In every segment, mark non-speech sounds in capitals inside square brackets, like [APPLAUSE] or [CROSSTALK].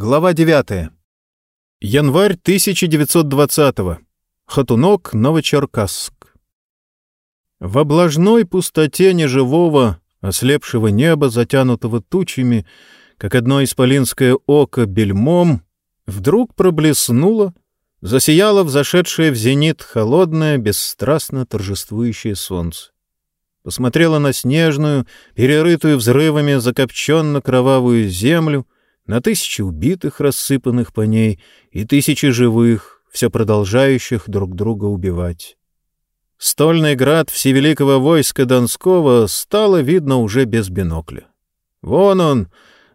Глава 9. Январь 1920-го. Хатунок, Новочеркасск. В облажной пустоте неживого, ослепшего неба, затянутого тучами, как одно исполинское око бельмом, вдруг проблеснуло, засияло взошедшее в зенит холодное, бесстрастно торжествующее солнце. Посмотрело на снежную, перерытую взрывами закопченно-кровавую землю — на тысячи убитых, рассыпанных по ней, и тысячи живых, все продолжающих друг друга убивать. Стольный град всевеликого войска Донского стало видно уже без бинокля. Вон он,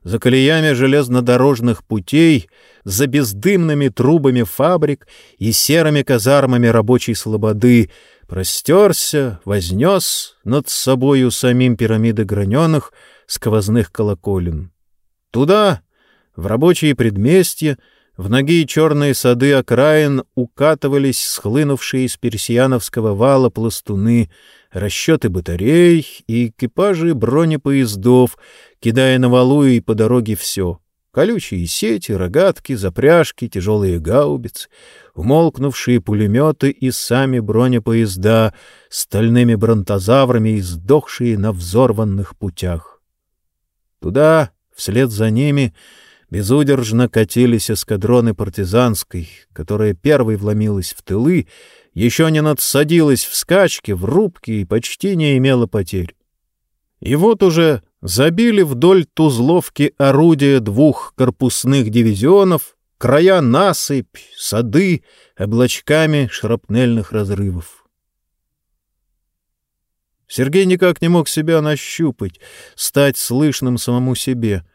за колеями железнодорожных путей, за бездымными трубами фабрик и серыми казармами рабочей слободы, простерся, вознес над собою самим пирамиды граненых сквозных колоколен. Туда, в рабочие предместья, в ноги черные сады окраин укатывались схлынувшие из персиановского вала пластуны, расчеты батарей и экипажи бронепоездов, кидая на валу и по дороге все — колючие сети, рогатки, запряжки, тяжелые гаубицы, умолкнувшие пулеметы и сами бронепоезда, стальными бронтозаврами и сдохшие на взорванных путях. Туда, вслед за ними — Безудержно катились эскадроны партизанской, которая первой вломилась в тылы, еще не надсадилась в скачке, в рубке и почти не имела потерь. И вот уже забили вдоль Тузловки орудия двух корпусных дивизионов, края насыпь, сады, облачками шрапнельных разрывов. Сергей никак не мог себя нащупать, стать слышным самому себе —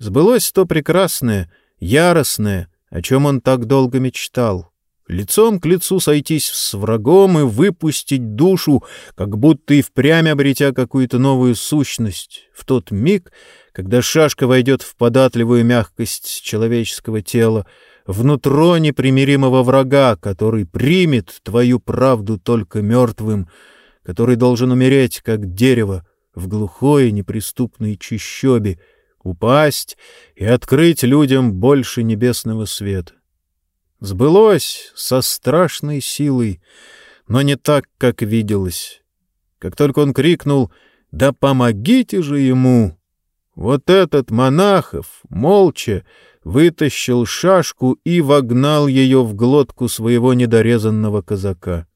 Сбылось то прекрасное, яростное, о чем он так долго мечтал. Лицом к лицу сойтись с врагом и выпустить душу, как будто и впрямь обретя какую-то новую сущность, в тот миг, когда шашка войдет в податливую мягкость человеческого тела, внутро непримиримого врага, который примет твою правду только мертвым, который должен умереть, как дерево, в глухой неприступной чащобе, упасть и открыть людям больше небесного света. Сбылось со страшной силой, но не так, как виделось. Как только он крикнул «Да помогите же ему!» Вот этот монахов, молча, вытащил шашку и вогнал ее в глотку своего недорезанного казака.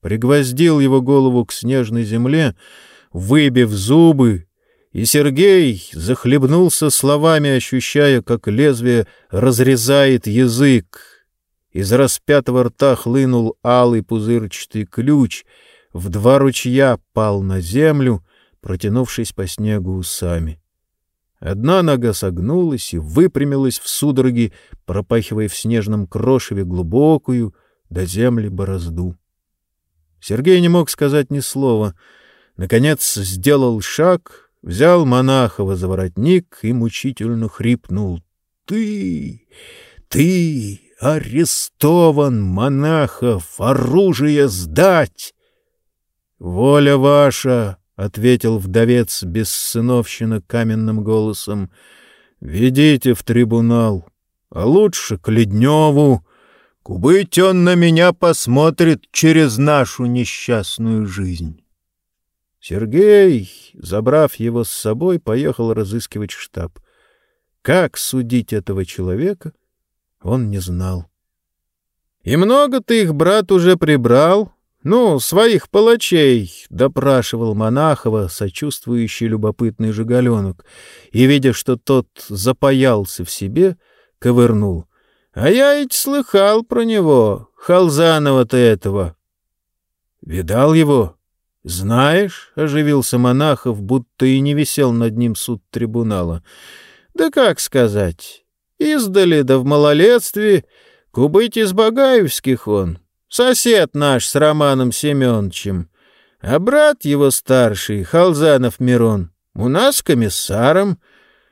Пригвоздил его голову к снежной земле, выбив зубы и Сергей захлебнулся словами, ощущая, как лезвие разрезает язык. Из распятого рта хлынул алый пузырчатый ключ, в два ручья пал на землю, протянувшись по снегу усами. Одна нога согнулась и выпрямилась в судороге, пропахивая в снежном крошеве глубокую до земли борозду. Сергей не мог сказать ни слова. Наконец сделал шаг — взял монахова за воротник и мучительно хрипнул. — Ты, ты арестован, монахов, оружие сдать! — Воля ваша! — ответил вдовец без сыновщина каменным голосом. — Ведите в трибунал, а лучше к Ледневу. Кубыть он на меня посмотрит через нашу несчастную жизнь. Сергей, забрав его с собой, поехал разыскивать штаб. Как судить этого человека, он не знал. — И много ты их, брат, уже прибрал? Ну, своих палачей, — допрашивал Монахова, сочувствующий любопытный жигаленок, и, видя, что тот запаялся в себе, ковырнул. — А я ведь слыхал про него, Халзанова-то этого. — Видал его? — Знаешь, — оживился монахов, будто и не висел над ним суд трибунала. — Да как сказать? Издали, да в малолетстве, кубыть из Багаевских он, сосед наш с Романом Семеновичем, а брат его старший, Халзанов Мирон, у нас комиссаром.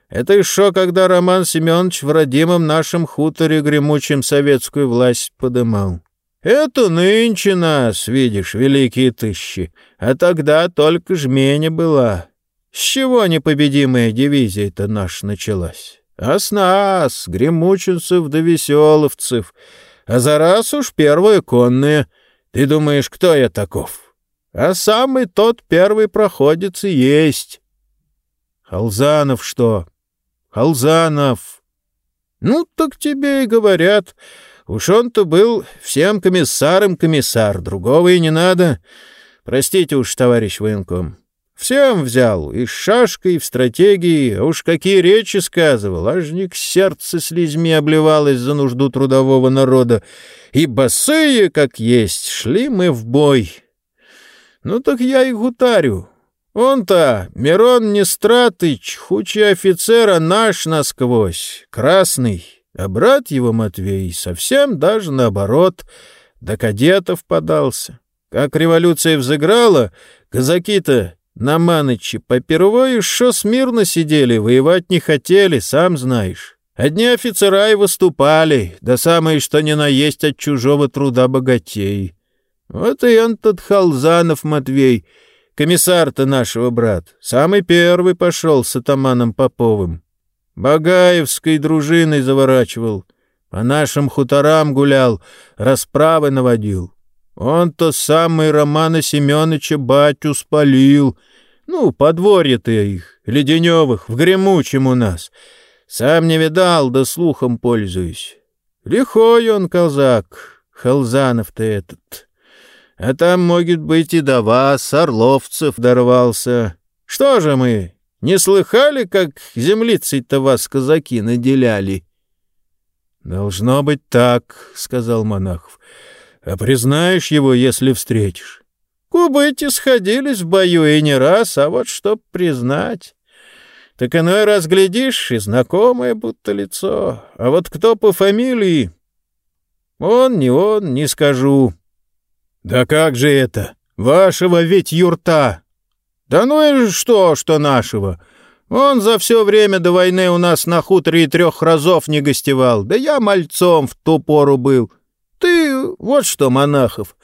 Это еще когда Роман Семенович в родимом нашем хуторе гремучем советскую власть подымал. Это нынче нас, видишь, великие тысячи, а тогда только жменя была. С чего непобедимая дивизия-то наша началась? а с нас, гремучинцев да веселовцев, а за раз уж первые конные. Ты думаешь, кто я таков? А самый тот первый проходец и есть. Халзанов что? Халзанов. Ну, так тебе и говорят. Уж он-то был всем комиссаром комиссар, другого и не надо. Простите уж, товарищ военком. Всем взял, и с шашкой, и в стратегии, а уж какие речи сказывал, аж не к сердцу слезьми обливалось за нужду трудового народа. И босые, как есть, шли мы в бой. Ну так я и гутарю. Он-то, Мирон Нестратыч, хучий офицера наш насквозь, красный, а брат его Матвей совсем даже наоборот, до кадетов подался. Как революция взыграла, казаки-то на Маныче попервою шо смирно сидели, воевать не хотели, сам знаешь. Одни офицера и выступали, да самое что ни на есть от чужого труда богатей. Вот и он тот Халзанов Матвей, комиссар-то нашего брат, самый первый пошел с атаманом Поповым. Багаевской дружиной заворачивал, по нашим хуторам гулял, расправы наводил. Он-то самый Романа Семеновича батю спалил. Ну, подворье-то их, леденевых, в гремучем у нас. Сам не видал, да слухом пользуюсь. Лихой он казак, Халзанов-то этот. А там, может быть, и до вас, орловцев, дорвался. Что же мы, не слыхали, как землицей-то вас казаки наделяли? — Должно быть так, — сказал Монахов. А признаешь его, если встретишь? Кубыти сходились в бою и не раз, а вот чтоб признать. Так иной раз глядишь, и знакомое будто лицо. А вот кто по фамилии? Он, не он, не скажу. Да как же это? Вашего ведь юрта. Да ну и что, что нашего? Он за все время до войны у нас на хуторе и трех разов не гостевал. Да я мальцом в ту пору был. Ты вот что, Монахов,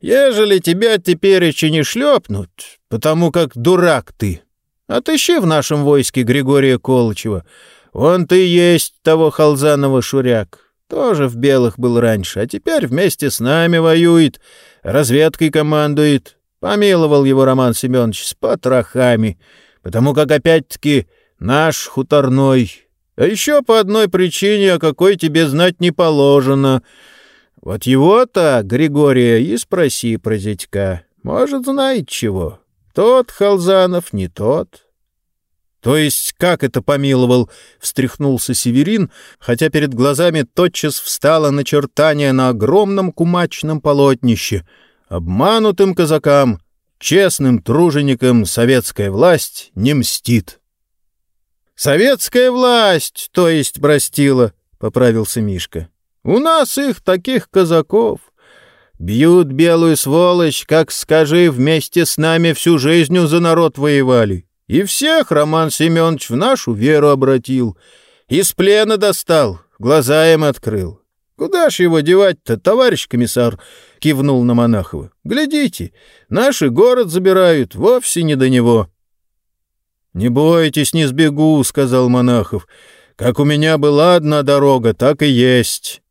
ежели тебя теперь еще не шлепнут, потому как дурак ты, отыщи в нашем войске Григория Колычева. Он ты есть того Халзанова Шуряк. Тоже в белых был раньше, а теперь вместе с нами воюет, разведкой командует. Помиловал его Роман Семенович с потрохами, потому как опять-таки наш хуторной. А еще по одной причине, о какой тебе знать не положено — вот его-то, Григория, и спроси про зятька. Может, знает чего. Тот Халзанов, не тот. То есть как это помиловал? Встряхнулся Северин, хотя перед глазами тотчас встало начертание на огромном кумачном полотнище. Обманутым казакам, честным труженикам советская власть не мстит. «Советская власть, то есть простила», — поправился Мишка. У нас их таких казаков. Бьют белую сволочь, как, скажи, вместе с нами всю жизнь за народ воевали. И всех Роман Семенович в нашу веру обратил. Из плена достал, глаза им открыл. «Куда ж его девать-то, товарищ комиссар?» — кивнул на Монахова. «Глядите, наши город забирают, вовсе не до него». «Не бойтесь, не сбегу», — сказал Монахов. «Как у меня была одна дорога, так и есть».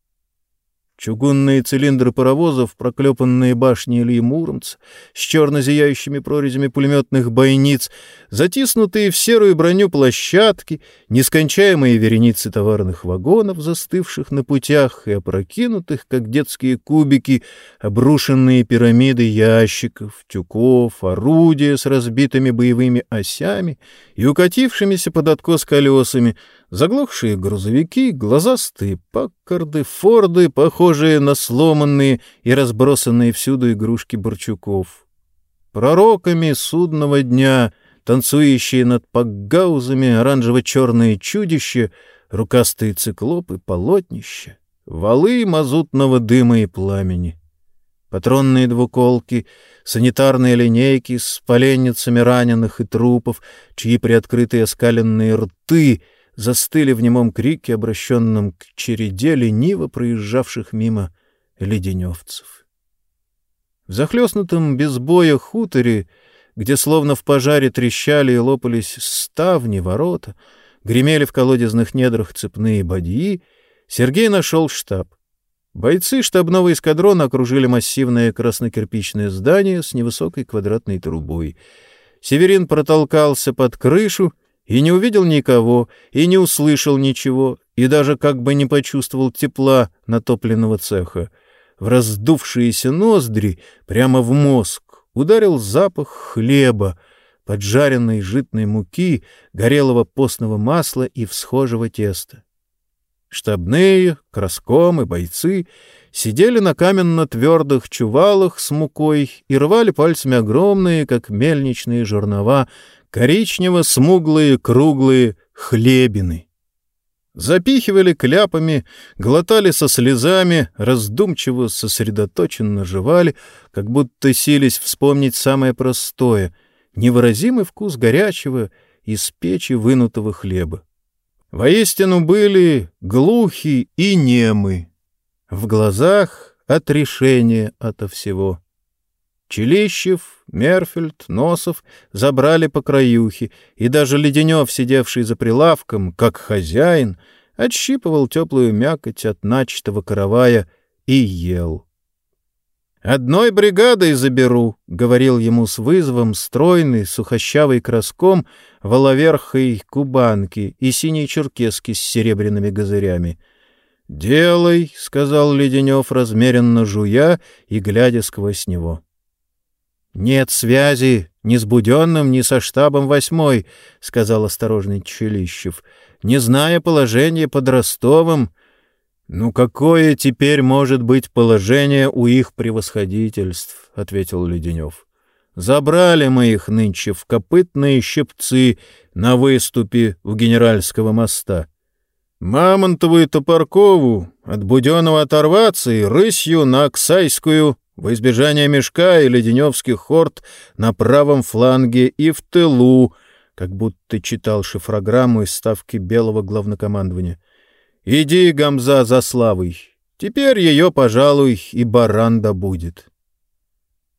Чугунные цилиндры паровозов, проклепанные башни Ильи Муромца с черно зияющими прорезями пулеметных бойниц, затиснутые в серую броню площадки, нескончаемые вереницы товарных вагонов, застывших на путях и опрокинутых, как детские кубики, обрушенные пирамиды ящиков, тюков, орудия с разбитыми боевыми осями и укатившимися под откос колесами — заглохшие грузовики, глазастые паккарды, форды, похожие на сломанные и разбросанные всюду игрушки Борчуков. Пророками судного дня, танцующие над пакгаузами оранжево-черные чудища, рукастые циклопы, полотнища, валы мазутного дыма и пламени. Патронные двуколки, санитарные линейки с поленницами раненых и трупов, чьи приоткрытые оскаленные рты — застыли в немом крике, обращенном к череде лениво проезжавших мимо леденевцев. В захлестнутом без боя хуторе, где словно в пожаре трещали и лопались ставни, ворота, гремели в колодезных недрах цепные бадьи, Сергей нашел штаб. Бойцы штабного эскадрона окружили массивное краснокирпичное здание с невысокой квадратной трубой. Северин протолкался под крышу и не увидел никого, и не услышал ничего, и даже как бы не почувствовал тепла натопленного цеха. В раздувшиеся ноздри, прямо в мозг, ударил запах хлеба, поджаренной житной муки, горелого постного масла и всхожего теста. Штабные, краском и бойцы сидели на каменно-твердых чувалах с мукой и рвали пальцами огромные, как мельничные жернова, коричнево-смуглые круглые хлебины. Запихивали кляпами, глотали со слезами, раздумчиво, сосредоточенно жевали, как будто сились вспомнить самое простое — невыразимый вкус горячего из печи вынутого хлеба воистину были глухи и немы. В глазах отрешение ото всего. Челищев, Мерфельд, Носов забрали по краюхе, и даже Леденев, сидевший за прилавком, как хозяин, отщипывал теплую мякоть от начатого каравая и ел. «Одной бригадой заберу», — говорил ему с вызовом стройный, сухощавый краском, воловерхой кубанки и синей черкески с серебряными газырями. «Делай», — сказал Леденев, размеренно жуя и глядя сквозь него. «Нет связи ни с Буденным, ни со штабом восьмой», — сказал осторожный Челищев. «Не зная положения под Ростовом, «Ну какое теперь может быть положение у их превосходительств?» — ответил Леденев. «Забрали мы их нынче в копытные щипцы на выступе у Генеральского моста. Мамонтову и Топоркову от Буденного оторваться и рысью на Оксайскую в избежание мешка и леденевских хорд на правом фланге и в тылу, как будто читал шифрограмму из ставки белого главнокомандования. Иди, Гамза, за славой. Теперь ее, пожалуй, и баранда будет.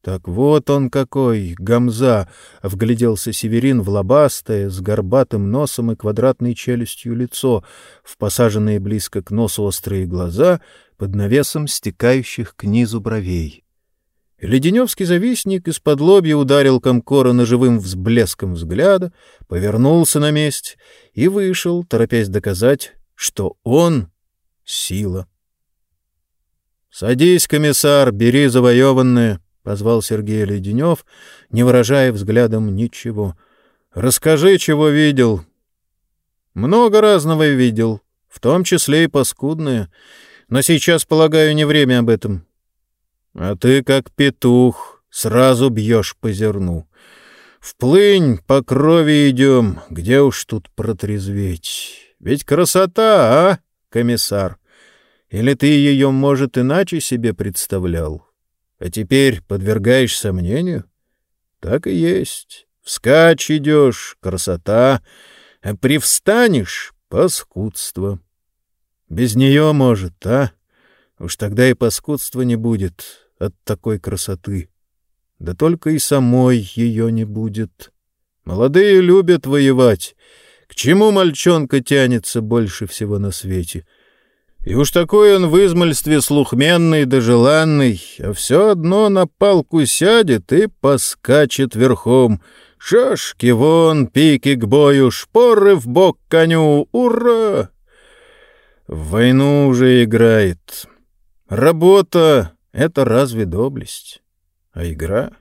Так вот он какой, Гамза, — вгляделся Северин в лобастое, с горбатым носом и квадратной челюстью лицо, в посаженные близко к носу острые глаза, под навесом стекающих к низу бровей. Леденевский завистник из-под лобья ударил Комкора ножевым взблеском взгляда, повернулся на месте и вышел, торопясь доказать, что он — сила. — Садись, комиссар, бери завоеванное, — позвал Сергей Леденев, не выражая взглядом ничего. — Расскажи, чего видел. — Много разного видел, в том числе и паскудное, но сейчас, полагаю, не время об этом. — А ты, как петух, сразу бьешь по зерну. Вплынь, по крови идем, где уж тут протрезветь. Ведь красота, а, комиссар? Или ты ее, может, иначе себе представлял? А теперь подвергаешь сомнению? Так и есть. Вскачь идешь — красота, а привстанешь — паскудство. Без нее, может, а? Уж тогда и паскудства не будет от такой красоты. Да только и самой ее не будет. Молодые любят воевать — к чему мальчонка тянется больше всего на свете? И уж такой он в измальстве слухменный да желанный, а все одно на палку сядет и поскачет верхом. Шашки вон, пики к бою, шпоры в бок коню. Ура! В войну уже играет. Работа — это разве доблесть? А игра?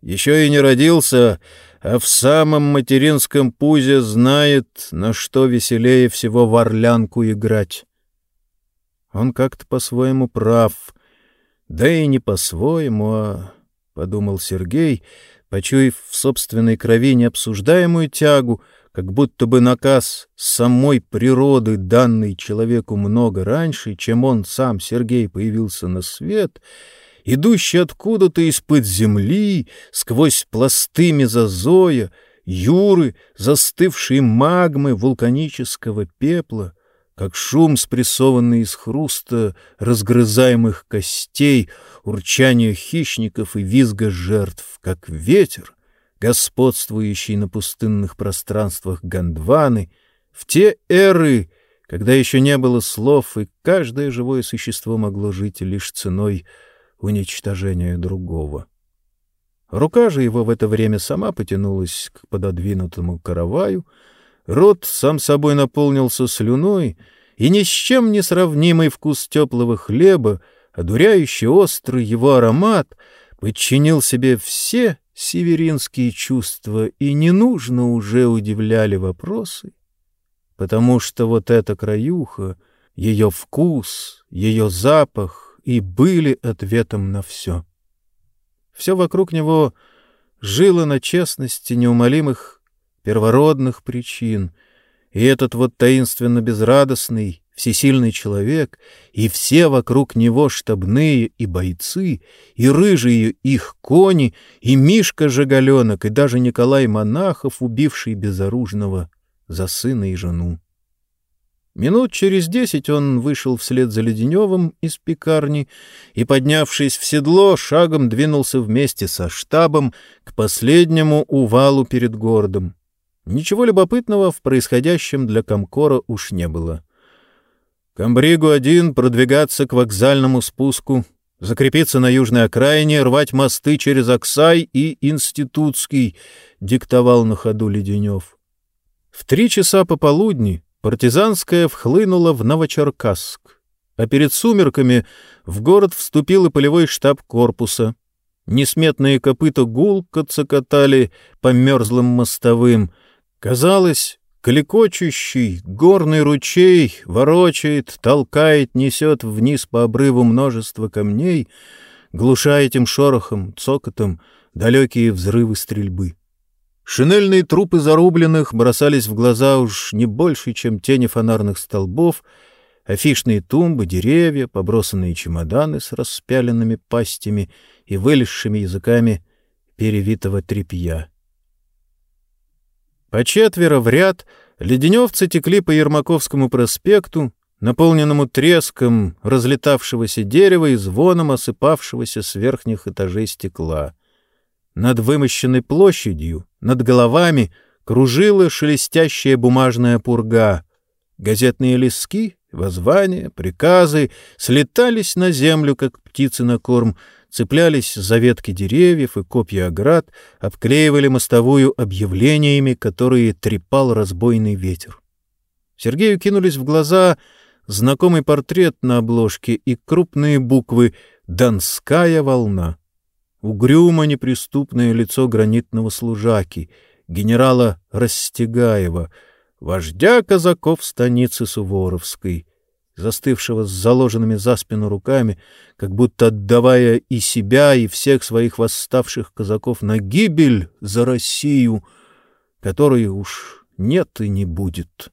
Еще и не родился, а в самом материнском пузе знает, на что веселее всего в орлянку играть. Он как-то по-своему прав, да и не по-своему, а, — подумал Сергей, почуяв в собственной крови необсуждаемую тягу, как будто бы наказ самой природы, данный человеку много раньше, чем он сам, Сергей, появился на свет — идущий откуда-то из-под земли, сквозь пласты мезозоя, юры, застывшие магмы вулканического пепла, как шум, спрессованный из хруста разгрызаемых костей, урчание хищников и визга жертв, как ветер, господствующий на пустынных пространствах Гондваны, в те эры, когда еще не было слов, и каждое живое существо могло жить лишь ценой уничтожения другого. Рука же его в это время сама потянулась к пододвинутому караваю, рот сам собой наполнился слюной, и ни с чем не сравнимый вкус теплого хлеба, одуряющий острый его аромат, подчинил себе все северинские чувства, и не нужно уже удивляли вопросы, потому что вот эта краюха, ее вкус, ее запах и были ответом на все. Все вокруг него жило на честности неумолимых первородных причин, и этот вот таинственно безрадостный, всесильный человек, и все вокруг него штабные и бойцы, и рыжие их кони, и Мишка Жигаленок, и даже Николай Монахов, убивший безоружного за сына и жену. Минут через десять он вышел вслед за Леденевым из пекарни и, поднявшись в седло, шагом двинулся вместе со штабом к последнему увалу перед городом. Ничего любопытного в происходящем для Комкора уж не было. Камбригу-1 продвигаться к вокзальному спуску, закрепиться на южной окраине, рвать мосты через Оксай и Институтский, диктовал на ходу Леденев. В три часа пополудни партизанская вхлынула в Новочеркасск, а перед сумерками в город вступил и полевой штаб корпуса. Несметные копыта гулко цокотали по мерзлым мостовым — Казалось, клекочущий горный ручей ворочает, толкает, несет вниз по обрыву множество камней, глуша этим шорохом, цокотом далекие взрывы стрельбы. Шинельные трупы зарубленных бросались в глаза уж не больше, чем тени фонарных столбов, афишные тумбы, деревья, побросанные чемоданы с распяленными пастями и вылезшими языками перевитого тряпья. По четверо в ряд леденевцы текли по Ермаковскому проспекту, наполненному треском разлетавшегося дерева и звоном осыпавшегося с верхних этажей стекла. Над вымощенной площадью, над головами кружила шелестящая бумажная пурга. Газетные листки, воззвания, приказы слетались на землю, как птицы на корм, цеплялись за ветки деревьев и копья оград, обклеивали мостовую объявлениями, которые трепал разбойный ветер. Сергею кинулись в глаза знакомый портрет на обложке и крупные буквы «Донская волна». Угрюмо неприступное лицо гранитного служаки, генерала Растегаева, вождя казаков станицы Суворовской — застывшего с заложенными за спину руками, как будто отдавая и себя, и всех своих восставших казаков на гибель за Россию, которой уж нет и не будет.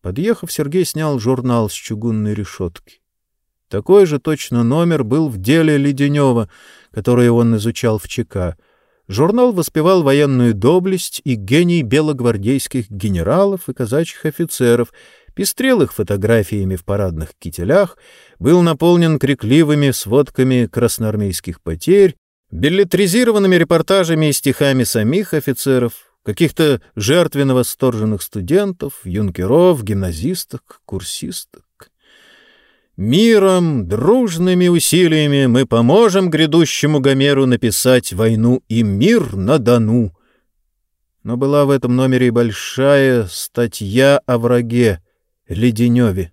Подъехав, Сергей снял журнал с чугунной решетки. Такой же точно номер был в деле Леденева, который он изучал в ЧК. Журнал воспевал военную доблесть и гений белогвардейских генералов и казачьих офицеров — пестрел их фотографиями в парадных кителях, был наполнен крикливыми сводками красноармейских потерь, билетризированными репортажами и стихами самих офицеров, каких-то жертвенно восторженных студентов, юнкеров, гимназисток, курсисток. Миром, дружными усилиями мы поможем грядущему Гомеру написать войну и мир на Дону. Но была в этом номере и большая статья о враге, Леденеве.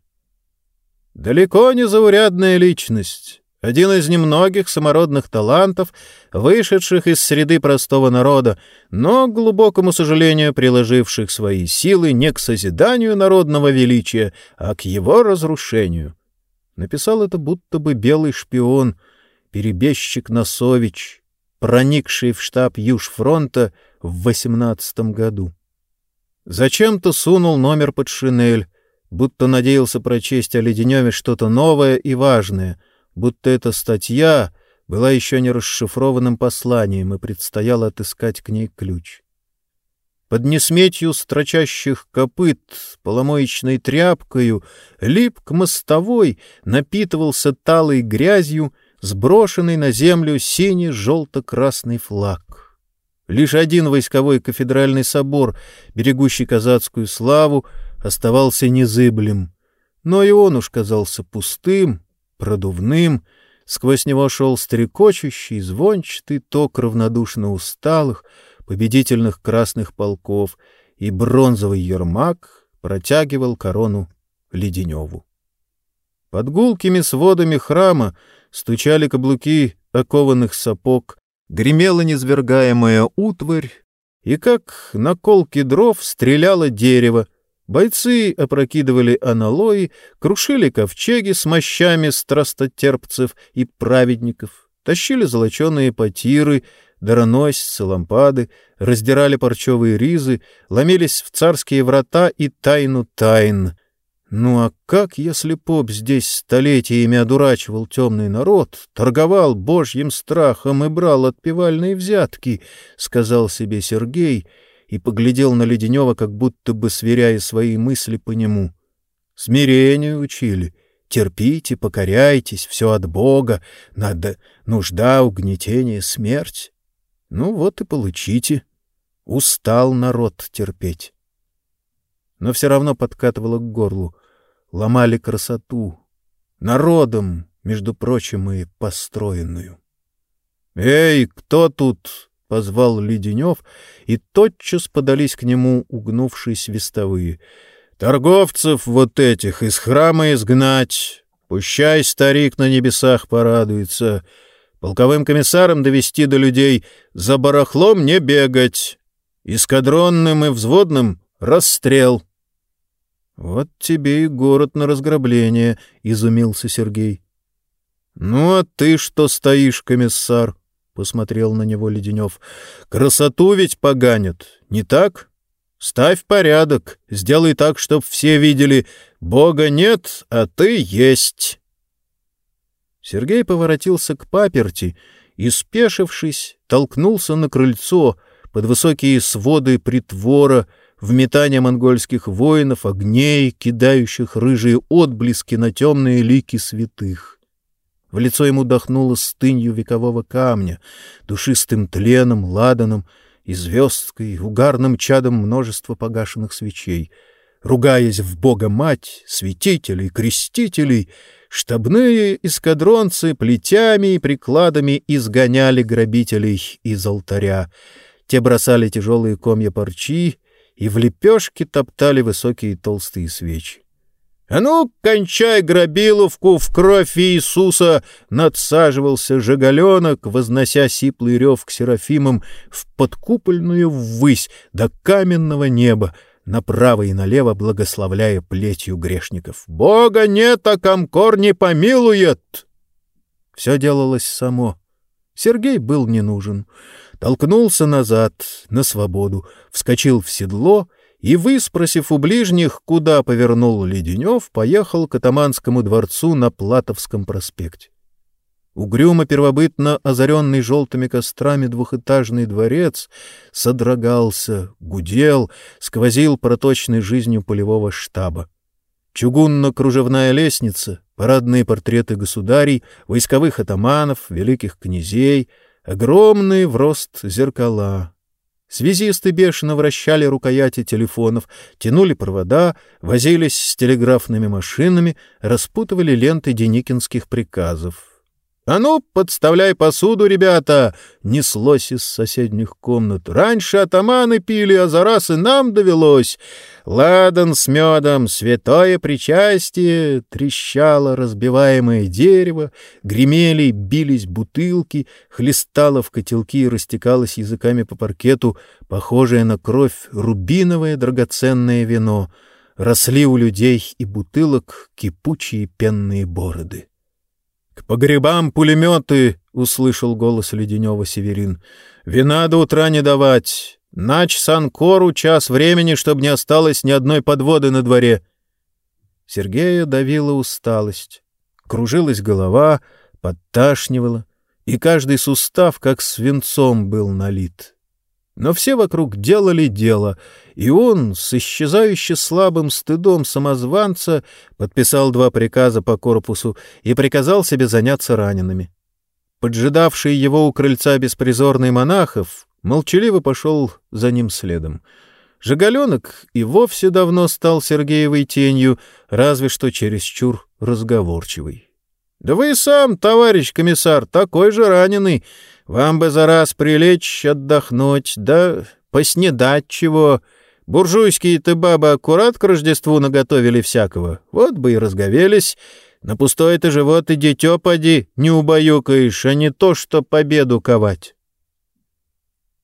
Далеко не заурядная личность, один из немногих самородных талантов, вышедших из среды простого народа, но, к глубокому сожалению, приложивших свои силы не к созиданию народного величия, а к его разрушению. Написал это будто бы белый шпион, перебежчик Носович, проникший в штаб Южфронта в восемнадцатом году. Зачем-то сунул номер под шинель, будто надеялся прочесть о Леденеве что-то новое и важное, будто эта статья была еще не расшифрованным посланием и предстояло отыскать к ней ключ. Под несметью строчащих копыт, поломоечной тряпкою, лип к мостовой, напитывался талой грязью, сброшенный на землю синий-желто-красный флаг. Лишь один войсковой кафедральный собор, берегущий казацкую славу, оставался незыблем. Но и он уж казался пустым, продувным, сквозь него шел стрекочущий, звончатый ток равнодушно усталых, победительных красных полков, и бронзовый ермак протягивал корону Леденеву. Под гулкими сводами храма стучали каблуки окованных сапог, гремела низвергаемая утварь, и как на колке дров стреляло дерево, Бойцы опрокидывали аналои, крушили ковчеги с мощами страстотерпцев и праведников, тащили золоченые потиры, дароносицы, лампады, раздирали парчевые ризы, ломились в царские врата и тайну тайн. Ну а как, если поп здесь столетиями одурачивал темный народ, торговал божьим страхом и брал отпевальные взятки, — сказал себе Сергей, — и поглядел на Леденева, как будто бы сверяя свои мысли по нему. Смирению учили. Терпите, покоряйтесь, все от Бога. Надо нужда, угнетение, смерть. Ну вот и получите. Устал народ терпеть. Но все равно подкатывало к горлу. Ломали красоту. Народом, между прочим, и построенную. «Эй, кто тут?» — позвал Леденев, и тотчас подались к нему угнувшись вестовые. «Торговцев вот этих из храма изгнать! Пущай старик на небесах порадуется! Полковым комиссарам довести до людей за барахлом не бегать! Эскадронным и взводным — расстрел!» «Вот тебе и город на разграбление», — изумился Сергей. «Ну, а ты что стоишь, комиссар?» — посмотрел на него Леденев. — Красоту ведь поганят, не так? Ставь порядок, сделай так, чтоб все видели, Бога нет, а ты есть. Сергей поворотился к паперти и, спешившись, толкнулся на крыльцо под высокие своды притвора, в метание монгольских воинов, огней, кидающих рыжие отблески на темные лики святых. В лицо ему дохнуло стынью векового камня, душистым тленом, ладаном и звездкой, угарным чадом множества погашенных свечей. Ругаясь в Бога-Мать, святителей, крестителей, штабные эскадронцы плетями и прикладами изгоняли грабителей из алтаря. Те бросали тяжелые комья парчи и в лепешке топтали высокие толстые свечи. «А ну, кончай грабиловку в кровь Иисуса!» Надсаживался жигаленок, вознося сиплый рев к серафимам в подкупольную ввысь до каменного неба, направо и налево благословляя плетью грешников. «Бога нет, а комкор не помилует!» Все делалось само. Сергей был не нужен. Толкнулся назад, на свободу, вскочил в седло — и, выспросив у ближних, куда повернул Леденев, поехал к атаманскому дворцу на Платовском проспекте. Угрюмо первобытно озаренный желтыми кострами двухэтажный дворец содрогался, гудел, сквозил проточной жизнью полевого штаба. Чугунно-кружевная лестница, парадные портреты государей, войсковых атаманов, великих князей, огромные в рост зеркала, Связисты бешено вращали рукояти телефонов, тянули провода, возились с телеграфными машинами, распутывали ленты деникинских приказов. «А ну, подставляй посуду, ребята!» — неслось из соседних комнат. «Раньше атаманы пили, а за раз и нам довелось. Ладан с медом, святое причастие!» Трещало разбиваемое дерево, гремели и бились бутылки, хлестало в котелки и растекалось языками по паркету, похожее на кровь рубиновое драгоценное вино. Росли у людей и бутылок кипучие пенные бороды. «К погребам пулеметы!» — услышал голос Леденева Северин. «Вина до утра не давать! Нач Санкору час времени, чтобы не осталось ни одной подводы на дворе!» Сергея давила усталость. Кружилась голова, подташнивала, и каждый сустав как свинцом был налит. Но все вокруг делали дело, и он с исчезающе слабым стыдом самозванца подписал два приказа по корпусу и приказал себе заняться ранеными. Поджидавший его у крыльца беспризорный монахов молчаливо пошел за ним следом. Жигаленок и вовсе давно стал Сергеевой тенью, разве что чересчур разговорчивый. — Да вы сам, товарищ комиссар, такой же раненый. Вам бы за раз прилечь, отдохнуть, да поснедать чего. Буржуйские-то бабы аккурат к Рождеству наготовили всякого. Вот бы и разговелись. На пустой-то живот и дитё поди не убаюкаешь, а не то, что победу ковать.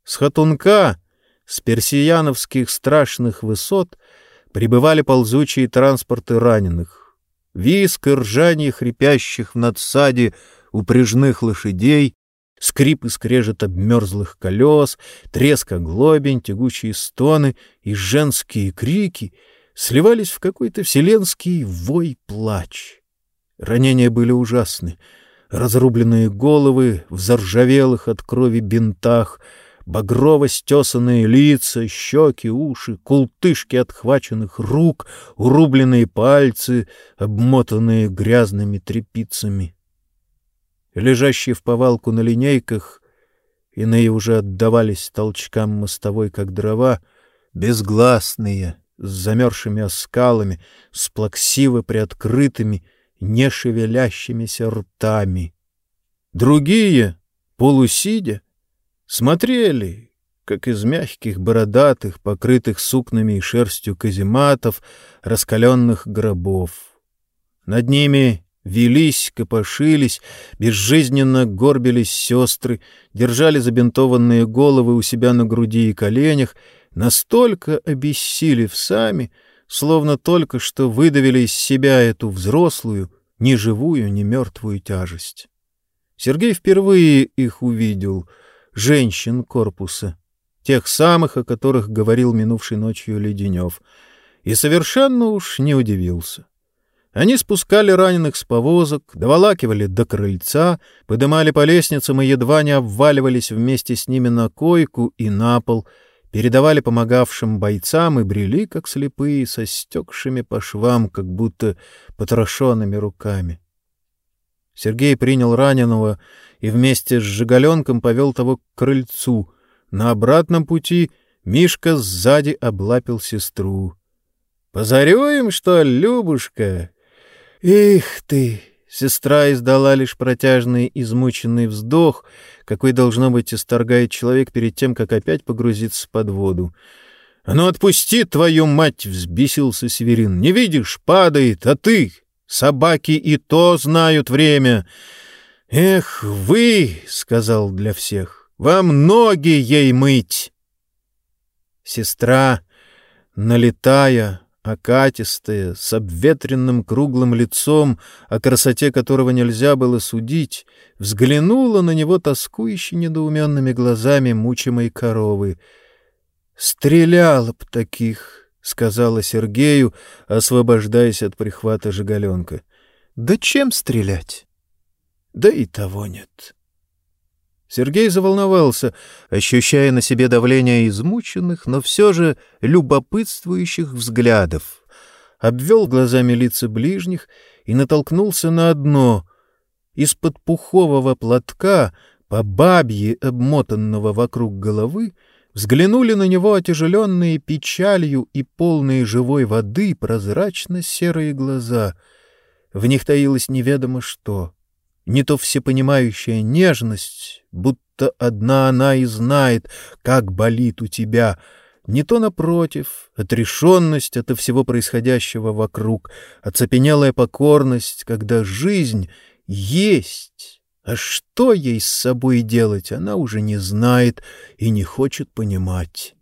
С хатунка, с персияновских страшных высот прибывали ползучие транспорты раненых. Виск и ржание хрипящих в надсаде упряжных лошадей, скрип и скрежет обмерзлых колес, треск оглобень, тягучие стоны и женские крики сливались в какой-то вселенский вой-плач. Ранения были ужасны. Разрубленные головы в заржавелых от крови бинтах, багрово стесанные лица, щеки, уши, култышки отхваченных рук, урубленные пальцы, обмотанные грязными тряпицами. Лежащие в повалку на линейках, иные уже отдавались толчкам мостовой, как дрова, безгласные, с замерзшими оскалами, с плаксиво приоткрытыми — не шевелящимися ртами. Другие, полусидя, смотрели, как из мягких бородатых, покрытых сукнами и шерстью казематов, раскаленных гробов. Над ними велись, копошились, безжизненно горбились сестры, держали забинтованные головы у себя на груди и коленях, настолько обессилев сами — словно только что выдавили из себя эту взрослую, ни живую, ни мертвую тяжесть. Сергей впервые их увидел, женщин корпуса, тех самых, о которых говорил минувшей ночью Леденев, и совершенно уж не удивился. Они спускали раненых с повозок, доволакивали до крыльца, подымали по лестницам и едва не обваливались вместе с ними на койку и на пол — передавали помогавшим бойцам и брели, как слепые, со стекшими по швам, как будто потрошенными руками. Сергей принял раненого и вместе с Жигаленком повел того к крыльцу. На обратном пути Мишка сзади облапил сестру. — Позарюем, что, Любушка? — Их ты! Сестра издала лишь протяжный измученный вздох, какой, должно быть, исторгает человек перед тем, как опять погрузиться под воду. — А ну отпусти твою мать! — взбесился Северин. — Не видишь, падает, а ты... Собаки и то знают время. — Эх, вы, — сказал для всех, — вам ноги ей мыть. Сестра, налетая, окатистая, с обветренным круглым лицом, о красоте которого нельзя было судить, взглянула на него тоскующе недоуменными глазами мучимой коровы. «Стреляла б таких!» — сказала Сергею, освобождаясь от прихвата жигаленка. «Да чем стрелять?» «Да и того нет». Сергей заволновался, ощущая на себе давление измученных, но все же любопытствующих взглядов. Обвел глазами лица ближних и натолкнулся на одно. Из-под пухового платка, по бабье, обмотанного вокруг головы, взглянули на него отяжеленные печалью и полные живой воды прозрачно-серые глаза. В них таилось неведомо что — не то всепонимающая нежность, будто одна она и знает, как болит у тебя, не то, напротив, отрешенность от всего происходящего вокруг, оцепенелая покорность, когда жизнь есть, а что ей с собой делать, она уже не знает и не хочет понимать.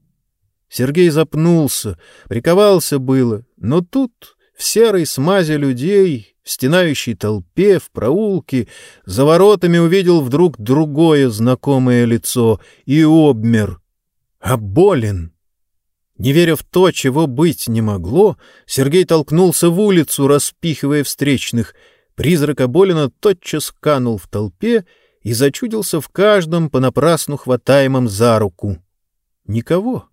Сергей запнулся, приковался было, но тут в серой смази людей в стенающей толпе, в проулке, за воротами увидел вдруг другое знакомое лицо и обмер. А болен. Не веря в то, чего быть не могло, Сергей толкнулся в улицу, распихивая встречных. Призрак Аболина тотчас канул в толпе и зачудился в каждом понапрасну хватаемом за руку. Никого,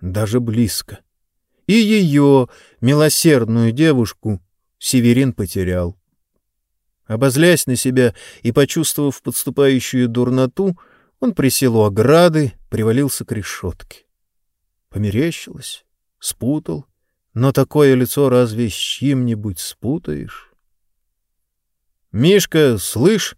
даже близко. И ее, милосердную девушку, Северин потерял. Обозлясь на себя и почувствовав подступающую дурноту, Он присел у ограды, привалился к решетке. Померещилось, спутал, но такое лицо разве с чьим-нибудь спутаешь? — Мишка, слышь,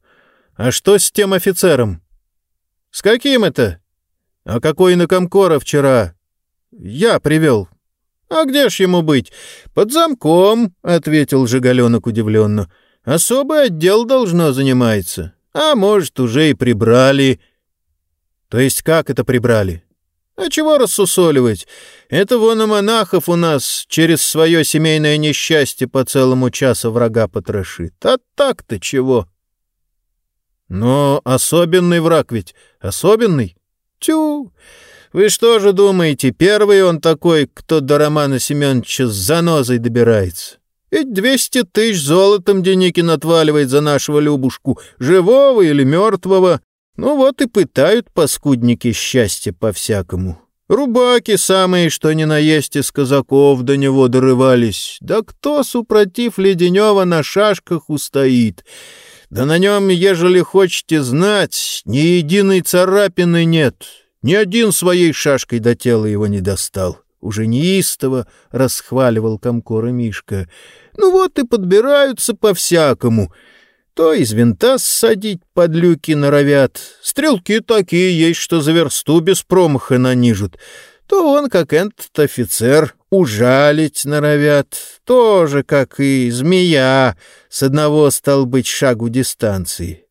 а что с тем офицером? — С каким это? — А какой на Комкора вчера? — Я привел. — А где ж ему быть? — Под замком, — ответил Жигаленок удивленно. — Особый отдел должно занимается. А может, уже и прибрали. — То есть как это прибрали? — А чего рассусоливать? Это вон и монахов у нас через свое семейное несчастье по целому часу врага потрошит. А так-то чего? — но особенный враг ведь, особенный. Тю! Вы что же думаете, первый он такой, кто до Романа Семеновича с занозой добирается? Ведь двести тысяч золотом Деникин отваливает за нашего Любушку, живого или мертвого. Ну вот и пытают паскудники счастье по-всякому. Рубаки самые, что ни на есть из казаков до него дорывались. Да кто, супротив Леденева, на шашках устоит? Да на нем, ежели хочете знать, ни единой царапины нет. Ни один своей шашкой до тела его не достал. Уже неистово расхваливал комкора Мишка. Ну вот и подбираются по-всякому. То из винта ссадить под люки норовят. Стрелки такие есть, что за версту без промаха нанижут то он, как этот офицер, ужалить норовят, тоже, как и змея, с одного, стал быть, шагу дистанции.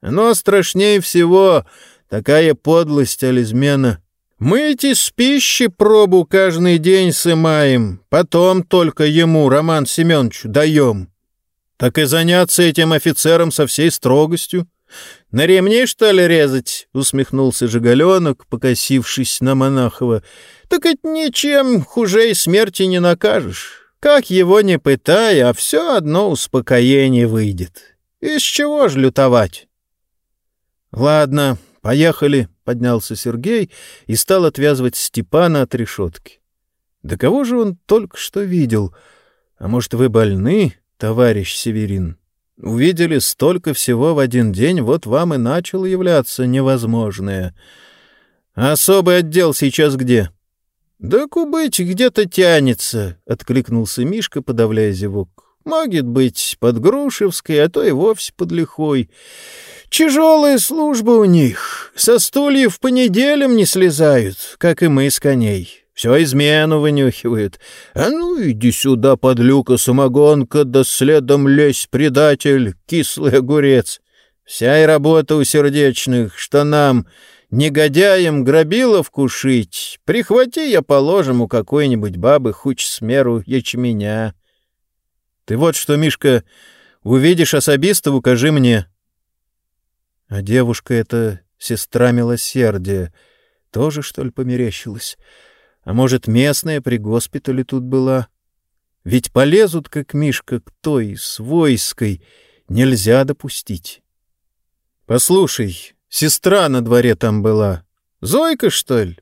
Но страшнее всего такая подлость аль измена. Мы эти с пищи пробу каждый день сымаем, потом только ему, Роман Семеновичу, даем. Так и заняться этим офицером со всей строгостью. «На ремни, что ли, резать?» — усмехнулся Жигаленок, покосившись на Монахова. «Так это ничем хуже и смерти не накажешь. Как его не пытай, а все одно успокоение выйдет. Из чего ж лютовать?» «Ладно, поехали», — поднялся Сергей и стал отвязывать Степана от решетки. «Да кого же он только что видел? А может, вы больны, товарищ Северин?» Увидели столько всего в один день, вот вам и начало являться невозможное. Особый отдел сейчас где? — Да кубыть где-то тянется, — откликнулся Мишка, подавляя зевок. — Может быть, под Грушевской, а то и вовсе под Лихой. Тяжелая служба у них. Со стульев по неделям не слезают, как и мы с коней. Все измену вынюхивает. А ну, иди сюда, подлюка, самогонка, да следом лезь, предатель, кислый огурец. Вся и работа у сердечных, что нам, негодяям, грабилов кушить. Прихвати я положим у какой-нибудь бабы хуч с меру ячменя. Ты вот что, Мишка, увидишь особиста, укажи мне. А девушка эта, сестра милосердия, тоже, что ли, померещилась? А может, местная при госпитале тут была? Ведь полезут, как Мишка, к той, с войской. Нельзя допустить. Послушай, сестра на дворе там была. Зойка, что ли?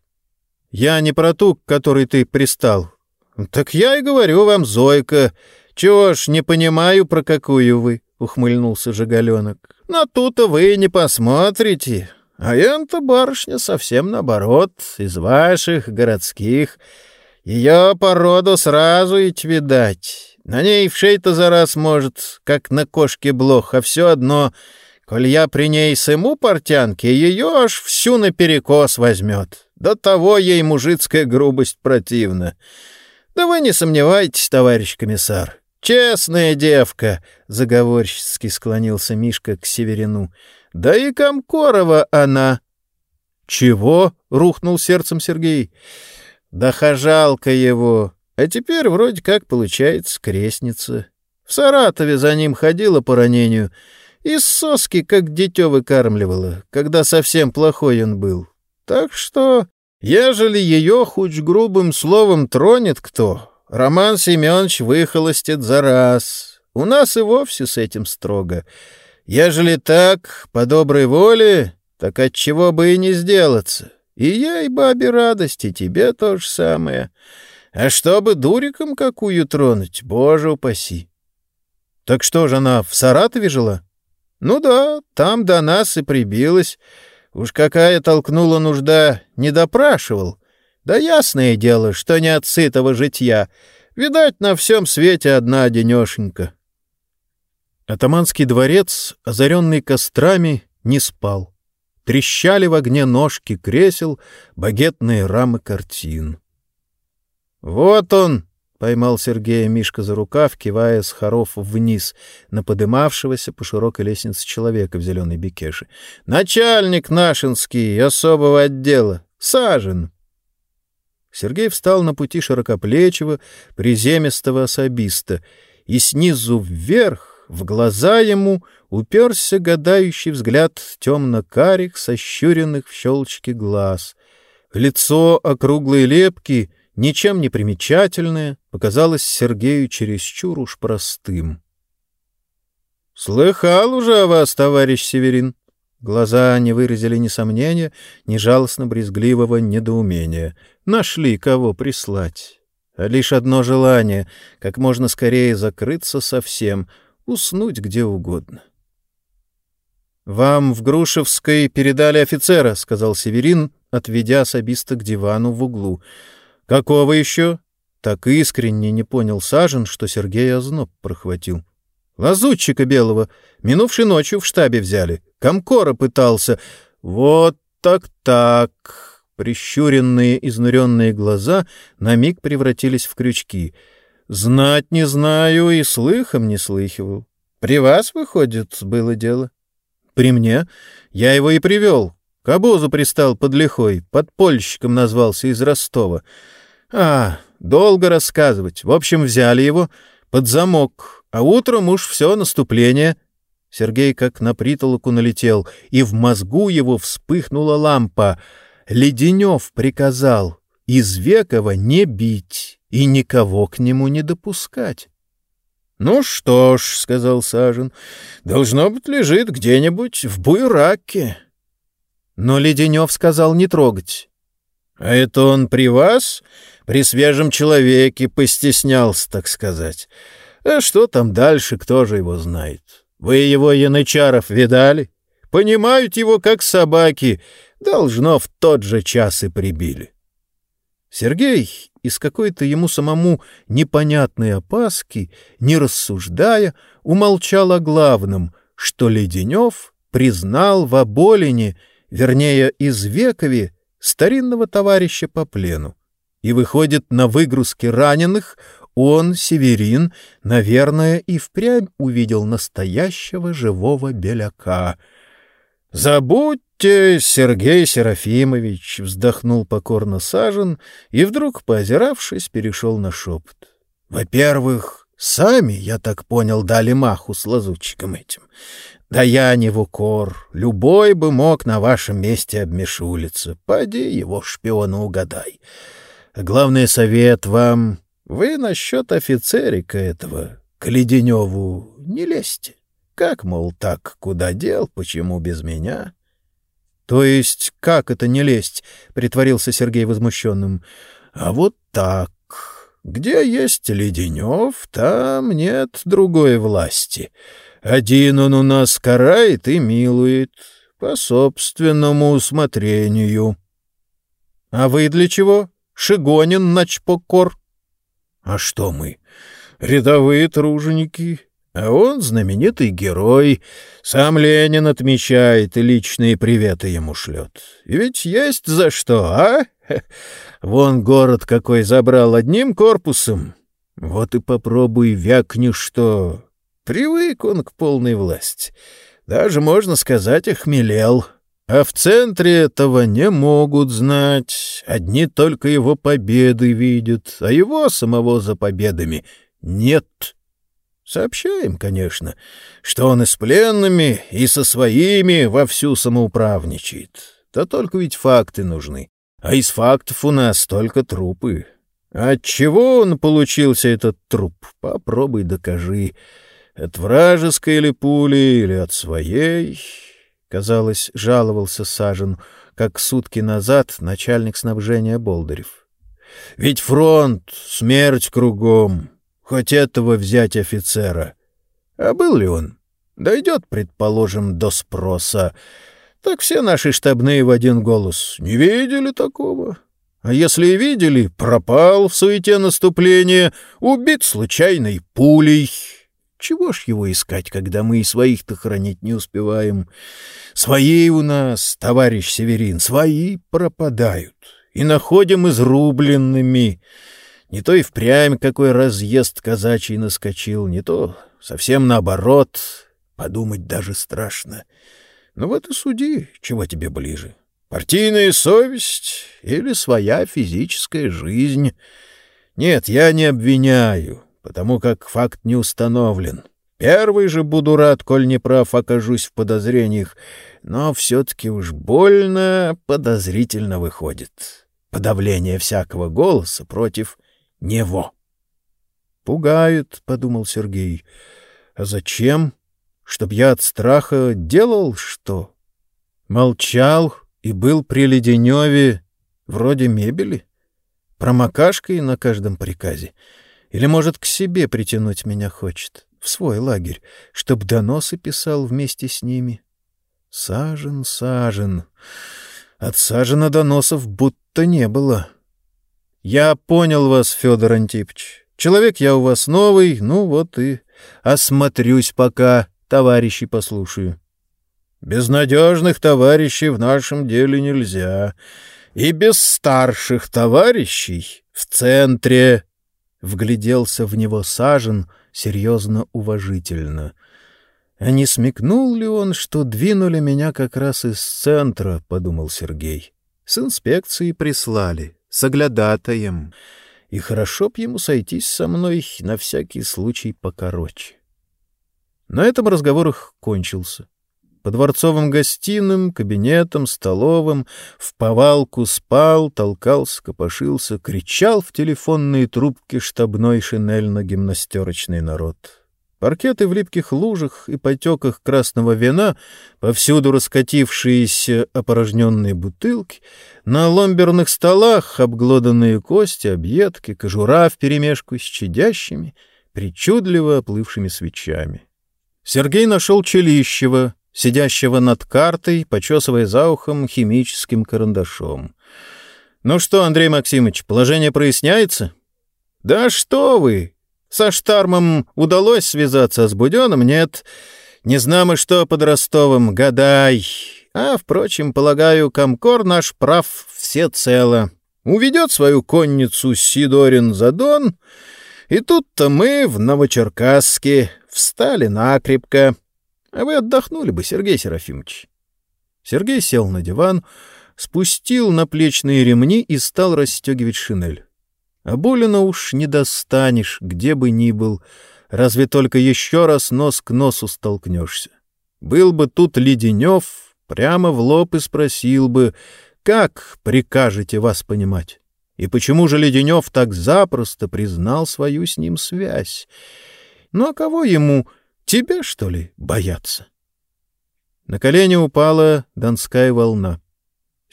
Я не про ту, к которой ты пристал. Так я и говорю вам, Зойка. Чего ж, не понимаю, про какую вы, — ухмыльнулся Жигаленок. На ту-то вы не посмотрите. А эта барышня совсем наоборот, из ваших городских. Ее породу сразу ведь видать. На ней в шей-то за раз может, как на кошке блох, а все одно, коль я при ней сыму портянки, ее аж всю наперекос возьмет. До того ей мужицкая грубость противна. Да вы не сомневайтесь, товарищ комиссар. Честная девка, — заговорчески склонился Мишка к Северину. Да и Комкорова она. — Чего? — рухнул сердцем Сергей. — Да хожалка его. А теперь вроде как получается крестница. В Саратове за ним ходила по ранению. Из соски как дитё выкармливала, когда совсем плохой он был. Так что, ежели ее хоть грубым словом тронет кто, Роман Семенович выхолостит за раз. У нас и вовсе с этим строго. Ежели так, по доброй воле, так отчего бы и не сделаться. И я, и бабе радости, тебе то же самое. А чтобы дуриком какую тронуть, боже упаси. Так что же она в Саратове жила? Ну да, там до нас и прибилась. Уж какая толкнула нужда, не допрашивал. Да ясное дело, что не от сытого житья. Видать, на всем свете одна денешенька. Атаманский дворец, озаренный кострами, не спал. Трещали в огне ножки кресел, багетные рамы картин. «Вот он!» — поймал Сергея Мишка за рукав, кивая с хоров вниз на подымавшегося по широкой лестнице человека в зеленой бекеше. «Начальник нашинский особого отдела! Сажен!» Сергей встал на пути широкоплечего, приземистого особиста, и снизу вверх, в глаза ему, уперся гадающий взгляд темно-карих, сощуренных в щелчке глаз. Лицо округлой лепки — ничем не примечательное, показалось Сергею чересчур уж простым. — Слыхал уже о вас, товарищ Северин. Глаза не выразили ни сомнения, ни жалостно-брезгливого недоумения. Нашли кого прислать. Лишь одно желание — как можно скорее закрыться совсем, уснуть где угодно. — Вам в Грушевской передали офицера, — сказал Северин, отведя особисто к дивану в углу. «Какого еще?» Так искренне не понял Сажен, что Сергей озноб прохватил. «Лазутчика белого. Минувшей ночью в штабе взяли. Комкора пытался. Вот так-так». Прищуренные, изнуренные глаза на миг превратились в крючки. «Знать не знаю и слыхом не слыхивал. При вас, выходит, было дело?» «При мне. Я его и привел. К обозу пристал под лихой, подпольщиком назвался из Ростова. А, долго рассказывать. В общем, взяли его под замок, а утром уж все наступление. Сергей как на притолоку налетел, и в мозгу его вспыхнула лампа. Леденев приказал из Векова не бить и никого к нему не допускать. — Ну что ж, — сказал Сажин, — должно быть, лежит где-нибудь в буйраке. Но Леденев сказал не трогать. — А это он при вас, при свежем человеке, постеснялся, так сказать. А что там дальше, кто же его знает? Вы его, Янычаров, видали? Понимают его, как собаки. Должно, в тот же час и прибили. Сергей из какой-то ему самому непонятной опаски, не рассуждая, умолчал о главном, что Леденев признал в Оболине — вернее, из Векови, старинного товарища по плену. И выходит, на выгрузке раненых он, Северин, наверное, и впрямь увидел настоящего живого беляка. «Забудьте, Сергей Серафимович!» — вздохнул покорно Сажен и вдруг, поозиравшись, перешел на шепот. «Во-первых, сами, я так понял, дали маху с лазутчиком этим. Да я не в укор. Любой бы мог на вашем месте обмешулиться. Поди его шпиона угадай. Главный совет вам — вы насчет офицерика этого, к Леденеву, не лезьте. Как, мол, так, куда дел, почему без меня? — То есть как это не лезть? — притворился Сергей возмущенным. — А вот так. Где есть Леденев, там нет другой власти. — один он у нас карает и милует, по собственному усмотрению. — А вы для чего? Шигонин начпокор? — А что мы? Рядовые труженики. А он знаменитый герой. Сам Ленин отмечает и личные приветы ему шлет. И ведь есть за что, а? [LAUGHS] Вон город какой забрал одним корпусом. Вот и попробуй вякни что. Привык он к полной власти. Даже, можно сказать, охмелел. А в центре этого не могут знать. Одни только его победы видят, а его самого за победами нет. Сообщаем, конечно, что он и с пленными, и со своими вовсю самоуправничает. Да только ведь факты нужны. А из фактов у нас только трупы. От чего он получился, этот труп? Попробуй докажи. От вражеской ли пули, или от своей? Казалось, жаловался Сажен, как сутки назад начальник снабжения Болдырев. Ведь фронт, смерть кругом. Хоть этого взять офицера. А был ли он? Дойдет, предположим, до спроса. Так все наши штабные в один голос. Не видели такого? А если и видели, пропал в суете наступления, убит случайной пулей. Чего ж его искать, когда мы и своих-то хранить не успеваем? Свои у нас, товарищ Северин, свои пропадают. И находим изрубленными. Не то и впрямь какой разъезд казачий наскочил, не то совсем наоборот. Подумать даже страшно. Ну вот и суди, чего тебе ближе. Партийная совесть или своя физическая жизнь? Нет, я не обвиняю, потому как факт не установлен. Первый же буду рад, коль не прав окажусь в подозрениях, но все-таки уж больно подозрительно выходит. Подавление всякого голоса против него. «Пугает», — подумал Сергей. «А зачем? Чтоб я от страха делал что?» Молчал, и был при Леденеве вроде мебели, промокашкой на каждом приказе. Или, может, к себе притянуть меня хочет, в свой лагерь, чтоб доносы писал вместе с ними. Сажен, сажен. От сажена доносов будто не было. Я понял вас, Федор Антипович. Человек я у вас новый, ну вот и осмотрюсь пока, товарищи послушаю. Безнадежных товарищей в нашем деле нельзя. И без старших товарищей в центре. Вгляделся в него Сажен серьезно-уважительно. А не смекнул ли он, что двинули меня как раз из центра, — подумал Сергей. С инспекцией прислали, с оглядатаем. И хорошо б ему сойтись со мной на всякий случай покороче. На этом разговор их кончился. По дворцовым гостиным, кабинетам, столовым, в повалку спал, толкался, копошился, кричал в телефонные трубки штабной шинельно-гимнастерочный народ. Паркеты в липких лужах и потеках красного вина, повсюду раскатившиеся опорожненные бутылки, на ломберных столах обглоданные кости, объедки, кожура вперемешку с чадящими, причудливо оплывшими свечами. Сергей нашел Челищева, сидящего над картой, почесывая за ухом химическим карандашом. «Ну что, Андрей Максимович, положение проясняется?» «Да что вы! Со Штармом удалось связаться, с Буденным нет. Не знамо, что под Ростовом, гадай. А, впрочем, полагаю, Комкор наш прав всецело. Уведет свою конницу Сидорин за Дон, и тут-то мы в Новочеркасске встали накрепко». А вы отдохнули бы, Сергей Серафимович. Сергей сел на диван, спустил наплечные ремни и стал расстегивать шинель. А Булина уж не достанешь, где бы ни был, разве только еще раз нос к носу столкнешься. Был бы тут Леденев, прямо в лоб и спросил бы, как прикажете вас понимать? И почему же Леденев так запросто признал свою с ним связь? Ну а кого ему Тебя, что ли, бояться? На колени упала донская волна.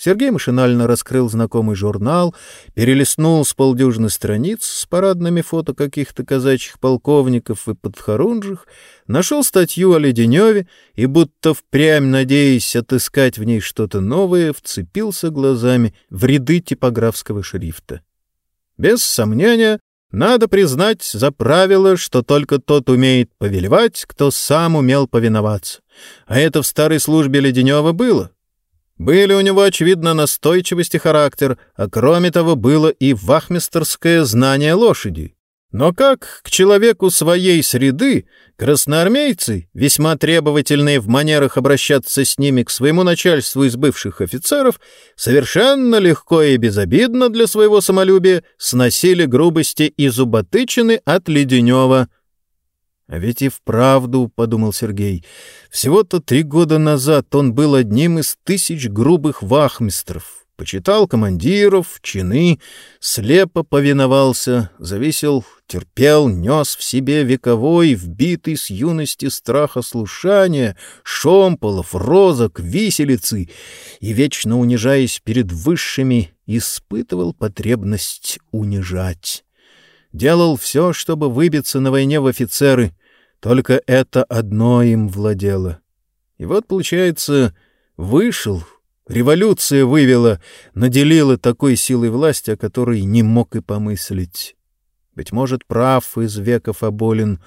Сергей машинально раскрыл знакомый журнал, перелистнул с полдюжины страниц с парадными фото каких-то казачьих полковников и подхорунжих, нашел статью о Леденеве и, будто впрямь надеясь отыскать в ней что-то новое, вцепился глазами в ряды типографского шрифта. Без сомнения, надо признать за правило, что только тот умеет повелевать, кто сам умел повиноваться. А это в старой службе Леденева было. Были у него, очевидно, настойчивость и характер, а кроме того было и вахмистерское знание лошади. Но как к человеку своей среды красноармейцы, весьма требовательные в манерах обращаться с ними к своему начальству из бывших офицеров, совершенно легко и безобидно для своего самолюбия сносили грубости и зуботычины от Леденева. «А ведь и вправду, — подумал Сергей, — всего-то три года назад он был одним из тысяч грубых вахмистров, почитал командиров, чины, слепо повиновался, зависел, терпел, нес в себе вековой, вбитый с юности страха слушания, шомполов, розок, виселицы, и, вечно унижаясь перед высшими, испытывал потребность унижать. Делал все, чтобы выбиться на войне в офицеры, только это одно им владело. И вот, получается, Вышел, революция вывела, наделила такой силой власти, о которой не мог и помыслить. Быть может, прав из веков оболен,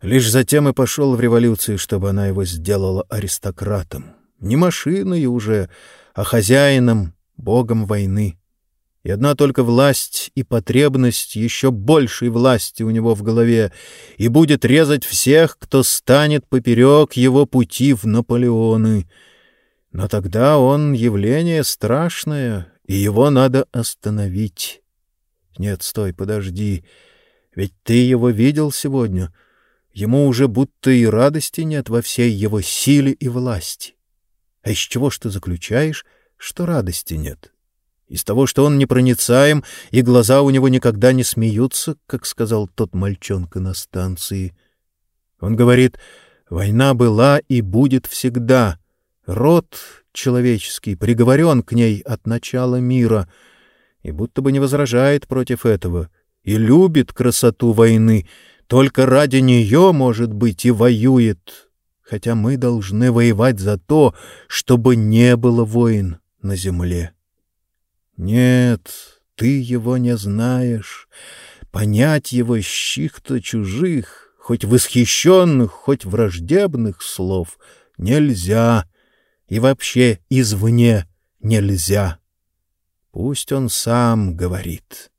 лишь затем и пошел в революцию, чтобы она его сделала аристократом. Не машиной уже, а хозяином, богом войны. И одна только власть и потребность еще большей власти у него в голове, и будет резать всех, кто станет поперек его пути в Наполеоны. Но тогда он явление страшное, и его надо остановить. Нет, стой, подожди, ведь ты его видел сегодня. Ему уже будто и радости нет во всей его силе и власти. А из чего ж ты заключаешь, что радости нет? Из того, что он непроницаем, и глаза у него никогда не смеются, как сказал тот мальчонка на станции. Он говорит, война была и будет всегда. Род человеческий приговорен к ней от начала мира, и будто бы не возражает против этого, и любит красоту войны, только ради нее, может быть, и воюет, хотя мы должны воевать за то, чтобы не было войн на земле. Нет, ты его не знаешь. Понять его с чьих-то чужих, хоть восхищенных, хоть враждебных слов нельзя. И вообще извне нельзя. Пусть он сам говорит.